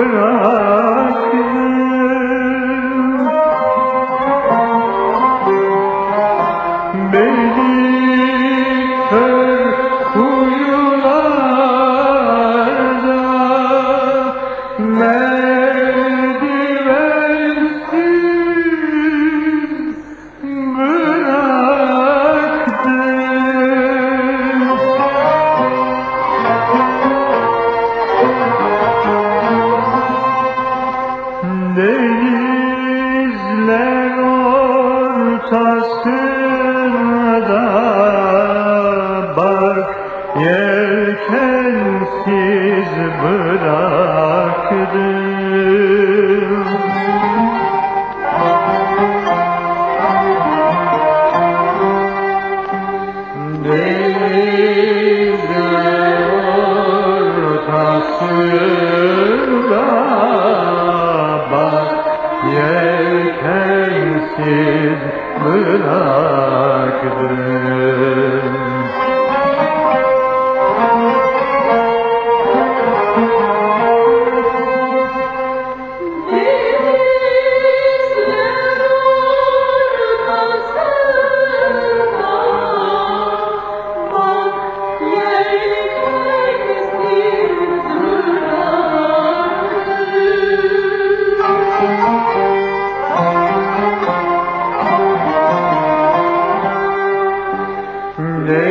Yeah. Ortasında bak yelkensiz bıraktım. Deniz ortasında yelkensiz bıraktım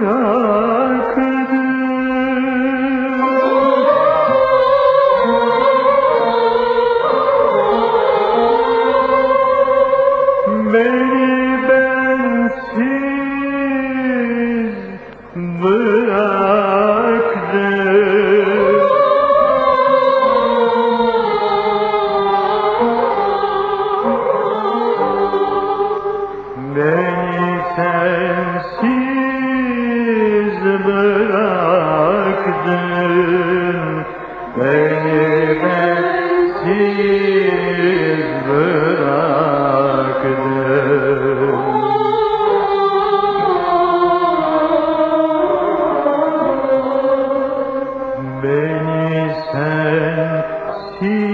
sensiz bıraktın. Beni bensiz bıraktın. Beni sensiz